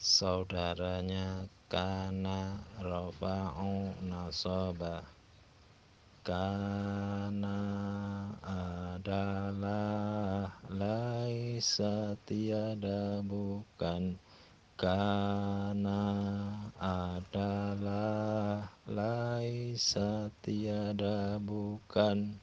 saudaranya kana rafa'u nasaba. Kana adalah laisa tiada bukan. Kana adalah laisa tiada bukan.